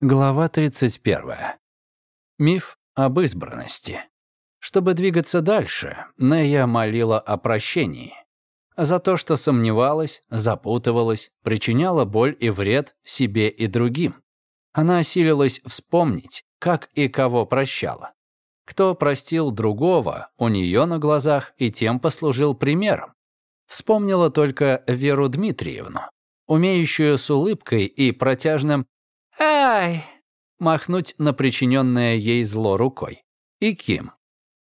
Глава 31. Миф об избранности. Чтобы двигаться дальше, Нея молила о прощении. За то, что сомневалась, запутывалась, причиняла боль и вред себе и другим. Она осилилась вспомнить, как и кого прощала. Кто простил другого у нее на глазах и тем послужил примером. Вспомнила только Веру Дмитриевну, умеющую с улыбкой и протяжным «Ай!» махнуть на причиненное ей зло рукой. И Ким.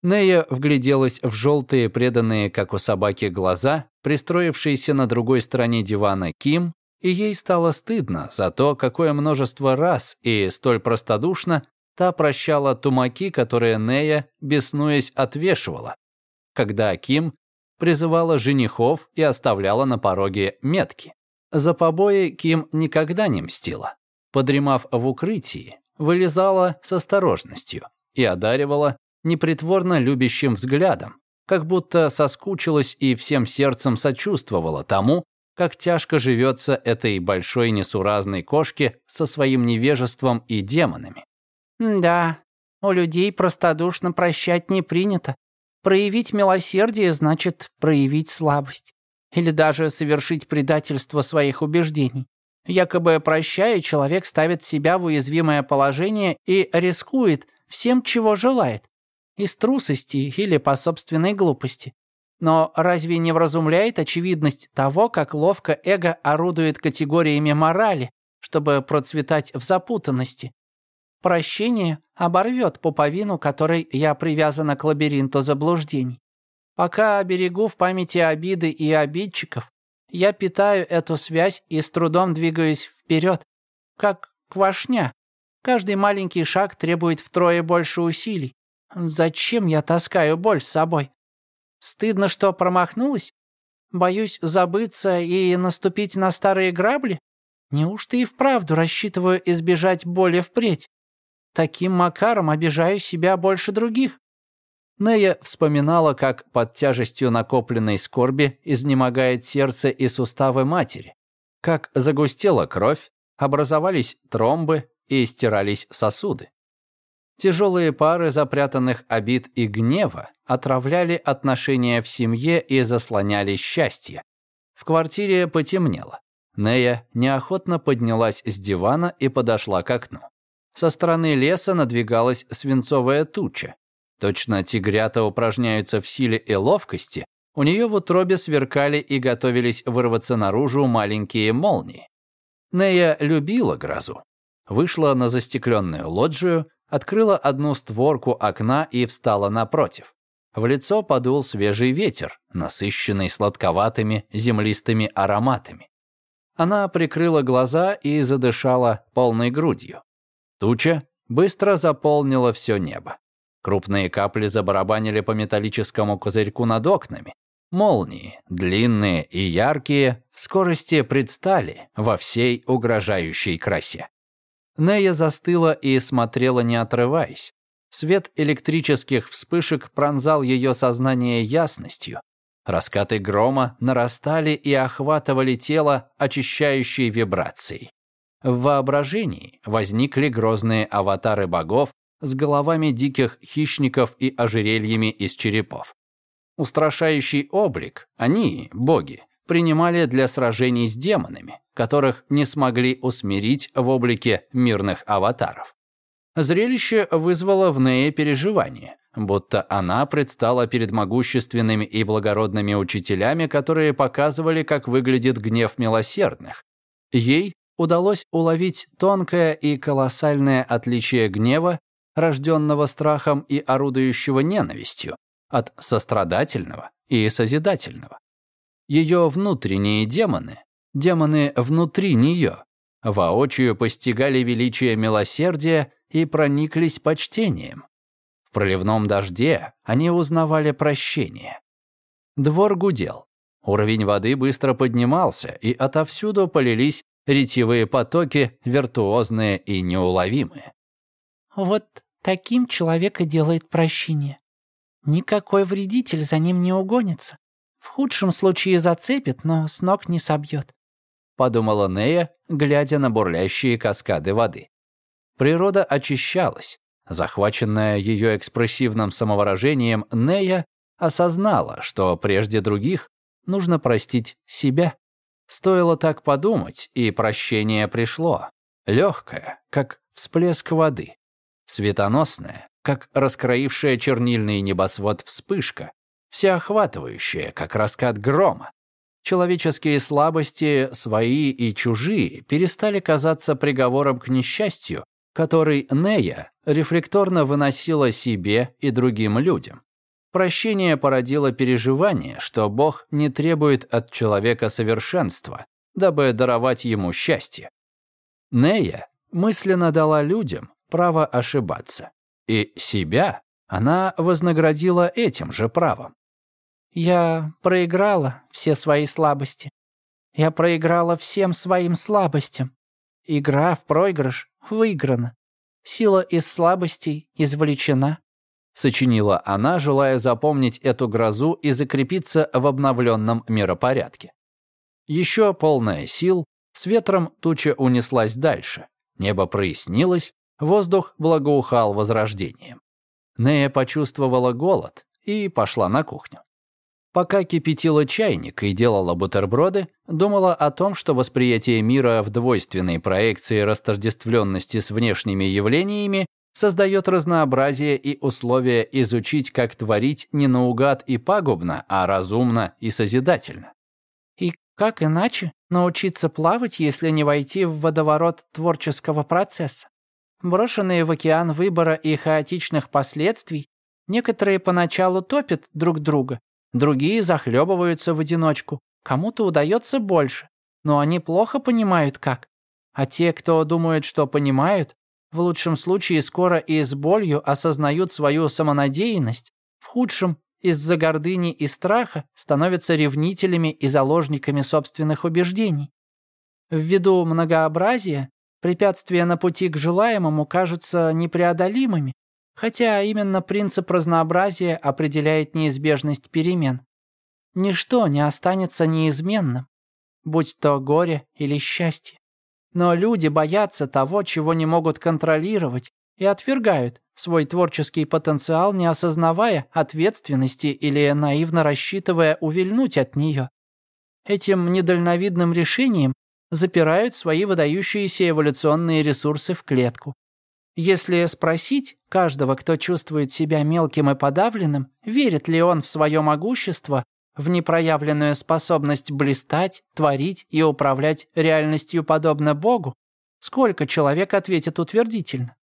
Нея вгляделась в желтые, преданные, как у собаки, глаза, пристроившиеся на другой стороне дивана Ким, и ей стало стыдно за то, какое множество раз и столь простодушно та прощала тумаки, которые Нея, беснуясь, отвешивала, когда Ким призывала женихов и оставляла на пороге метки. За побои Ким никогда не мстила подремав в укрытии, вылезала с осторожностью и одаривала непритворно любящим взглядом, как будто соскучилась и всем сердцем сочувствовала тому, как тяжко живется этой большой несуразной кошке со своим невежеством и демонами. «Да, у людей простодушно прощать не принято. Проявить милосердие значит проявить слабость. Или даже совершить предательство своих убеждений. Якобы прощая, человек ставит себя в уязвимое положение и рискует всем, чего желает. Из трусости или по собственной глупости. Но разве не вразумляет очевидность того, как ловко эго орудует категориями морали, чтобы процветать в запутанности? Прощение оборвет пуповину, которой я привязана к лабиринту заблуждений. Пока оберегу в памяти обиды и обидчиков, я питаю эту связь и с трудом двигаюсь вперед, как квашня. Каждый маленький шаг требует втрое больше усилий. Зачем я таскаю боль с собой? Стыдно, что промахнулась? Боюсь забыться и наступить на старые грабли? Неужто и вправду рассчитываю избежать боли впредь? Таким макаром обижаю себя больше других. Нея вспоминала, как под тяжестью накопленной скорби изнемогает сердце и суставы матери, как загустела кровь, образовались тромбы и стирались сосуды. Тяжелые пары запрятанных обид и гнева отравляли отношения в семье и заслоняли счастье. В квартире потемнело. Нея неохотно поднялась с дивана и подошла к окну. Со стороны леса надвигалась свинцовая туча. Точно тигрята упражняются в силе и ловкости, у нее в утробе сверкали и готовились вырваться наружу маленькие молнии. Нея любила грозу. Вышла на застекленную лоджию, открыла одну створку окна и встала напротив. В лицо подул свежий ветер, насыщенный сладковатыми землистыми ароматами. Она прикрыла глаза и задышала полной грудью. Туча быстро заполнила все небо. Крупные капли забарабанили по металлическому козырьку над окнами. Молнии, длинные и яркие, в скорости предстали во всей угрожающей красе. Нея застыла и смотрела, не отрываясь. Свет электрических вспышек пронзал ее сознание ясностью. Раскаты грома нарастали и охватывали тело очищающей вибрацией. В воображении возникли грозные аватары богов с головами диких хищников и ожерельями из черепов. Устрашающий облик они, боги, принимали для сражений с демонами, которых не смогли усмирить в облике мирных аватаров. Зрелище вызвало в Нее переживание, будто она предстала перед могущественными и благородными учителями, которые показывали, как выглядит гнев милосердных. Ей удалось уловить тонкое и колоссальное отличие гнева рожденного страхом и орудующего ненавистью, от сострадательного и созидательного. Ее внутренние демоны, демоны внутри нее, воочию постигали величие милосердия и прониклись почтением. В проливном дожде они узнавали прощение. Двор гудел. Уровень воды быстро поднимался, и отовсюду полились ретивые потоки, виртуозные и неуловимые. Вот таким человек и делает прощение. Никакой вредитель за ним не угонится. В худшем случае зацепит, но с ног не собьет. Подумала Нея, глядя на бурлящие каскады воды. Природа очищалась. Захваченная ее экспрессивным самовыражением, Нея осознала, что прежде других нужно простить себя. Стоило так подумать, и прощение пришло. Легкое, как всплеск воды. Светоносное, как раскроившая чернильный небосвод вспышка. Всеохватывающая, как раскат грома. Человеческие слабости, свои и чужие, перестали казаться приговором к несчастью, который Нея рефлекторно выносила себе и другим людям. Прощение породило переживание, что Бог не требует от человека совершенства, дабы даровать ему счастье. Нея мысленно дала людям право ошибаться, и себя она вознаградила этим же правом. «Я проиграла все свои слабости. Я проиграла всем своим слабостям. Игра в проигрыш выиграна. Сила из слабостей извлечена. Сочинила она, желая запомнить эту грозу и закрепиться в обновленном миропорядке. Еще полная сил, с ветром туча унеслась дальше. Небо прояснилось, воздух благоухал возрождением. Нея почувствовала голод и пошла на кухню. Пока кипятила чайник и делала бутерброды, думала о том, что восприятие мира в двойственной проекции растождествленности с внешними явлениями создает разнообразие и условия изучить, как творить не наугад и пагубно, а разумно и созидательно. И как иначе научиться плавать, если не войти в водоворот творческого процесса? Брошенные в океан выбора и хаотичных последствий, некоторые поначалу топят друг друга, Другие захлебываются в одиночку. Кому-то удается больше, но они плохо понимают как. А те, кто думают, что понимают, в лучшем случае скоро и с болью осознают свою самонадеянность, в худшем из-за гордыни и страха становятся ревнителями и заложниками собственных убеждений. Ввиду многообразия, препятствия на пути к желаемому кажутся непреодолимыми, Хотя именно принцип разнообразия определяет неизбежность перемен. Ничто не останется неизменным, будь то горе или счастье. Но люди боятся того, чего не могут контролировать, и отвергают свой творческий потенциал, не осознавая ответственности или наивно рассчитывая увильнуть от нее. Этим недальновидным решением запирают свои выдающиеся эволюционные ресурсы в клетку. Если спросить каждого, кто чувствует себя мелким и подавленным, верит ли он в свое могущество, в непроявленную способность блистать, творить и управлять реальностью подобно Богу, сколько человек ответит утвердительно?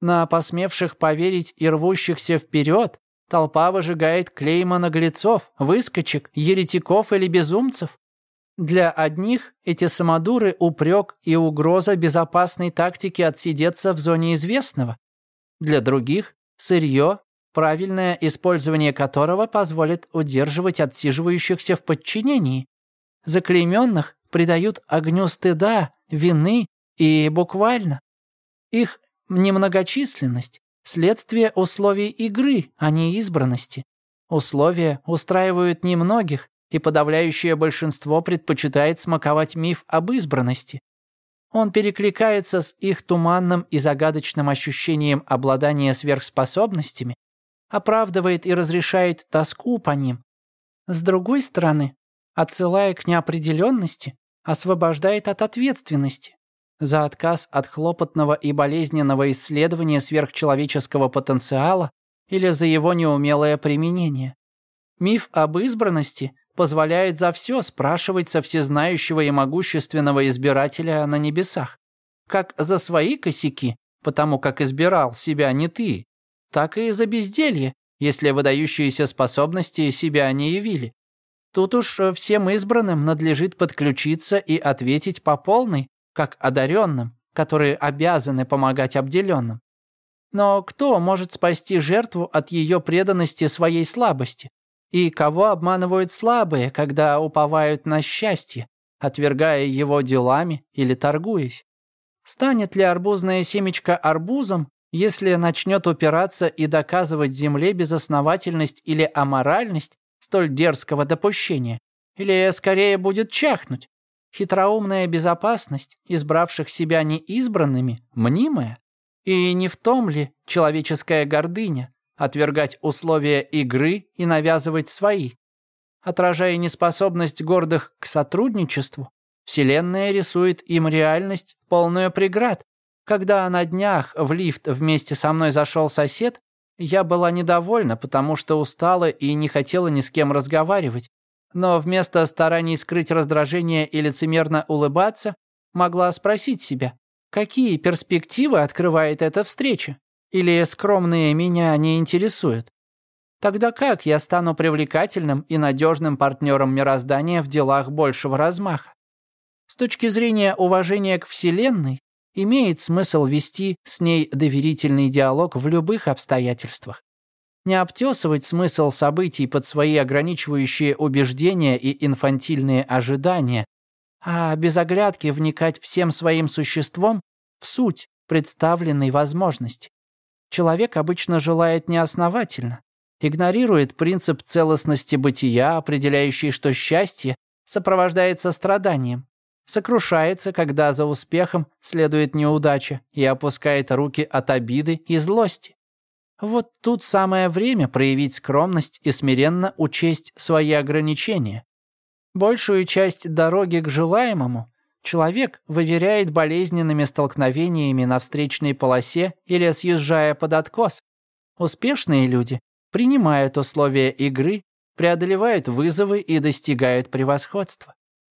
На посмевших поверить и рвущихся вперед толпа выжигает клейма наглецов, выскочек, еретиков или безумцев. Для одних эти самодуры – упрек и угроза безопасной тактики отсидеться в зоне известного. Для других – сырье, правильное использование которого позволит удерживать отсиживающихся в подчинении. Заклейменных придают огню стыда, вины и буквально. Их немногочисленность – следствие условий игры, а не избранности. Условия устраивают немногих, и подавляющее большинство предпочитает смаковать миф об избранности. Он перекликается с их туманным и загадочным ощущением обладания сверхспособностями, оправдывает и разрешает тоску по ним. С другой стороны, отсылая к неопределенности, освобождает от ответственности за отказ от хлопотного и болезненного исследования сверхчеловеческого потенциала или за его неумелое применение. Миф об избранности позволяет за все спрашивать со всезнающего и могущественного избирателя на небесах. Как за свои косяки, потому как избирал себя не ты, так и за безделье, если выдающиеся способности себя не явили. Тут уж всем избранным надлежит подключиться и ответить по полной, как одаренным, которые обязаны помогать обделенным. Но кто может спасти жертву от ее преданности своей слабости? И кого обманывают слабые, когда уповают на счастье, отвергая его делами или торгуясь? Станет ли арбузная семечко арбузом, если начнет упираться и доказывать земле безосновательность или аморальность столь дерзкого допущения? Или скорее будет чахнуть? Хитроумная безопасность, избравших себя неизбранными, мнимая? И не в том ли человеческая гордыня отвергать условия игры и навязывать свои? Отражая неспособность гордых к сотрудничеству, Вселенная рисует им реальность, полную преград. Когда на днях в лифт вместе со мной зашел сосед, я была недовольна, потому что устала и не хотела ни с кем разговаривать. Но вместо стараний скрыть раздражение и лицемерно улыбаться, могла спросить себя, какие перспективы открывает эта встреча? Или скромные меня не интересуют? Тогда как я стану привлекательным и надежным партнером мироздания в делах большего размаха? С точки зрения уважения к Вселенной, имеет смысл вести с ней доверительный диалог в любых обстоятельствах. Не обтесывать смысл событий под свои ограничивающие убеждения и инфантильные ожидания, а без оглядки вникать всем своим существом в суть представленной возможности. Человек обычно желает неосновательно, игнорирует принцип целостности бытия, определяющий, что счастье сопровождается страданием, сокрушается, когда за успехом следует неудача и опускает руки от обиды и злости. Вот тут самое время проявить скромность и смиренно учесть свои ограничения. Большую часть дороги к желаемому человек выверяет болезненными столкновениями на встречной полосе или съезжая под откос. Успешные люди принимают условия игры, преодолевают вызовы и достигают превосходства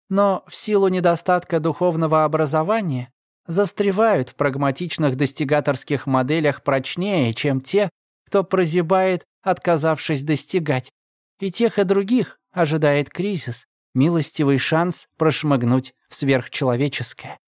но в силу недостатка духовного образования застревают в прагматичных достигаторских моделях прочнее, чем те, кто прозябает, отказавшись достигать. И тех, и других ожидает кризис, милостивый шанс прошмыгнуть в сверхчеловеческое.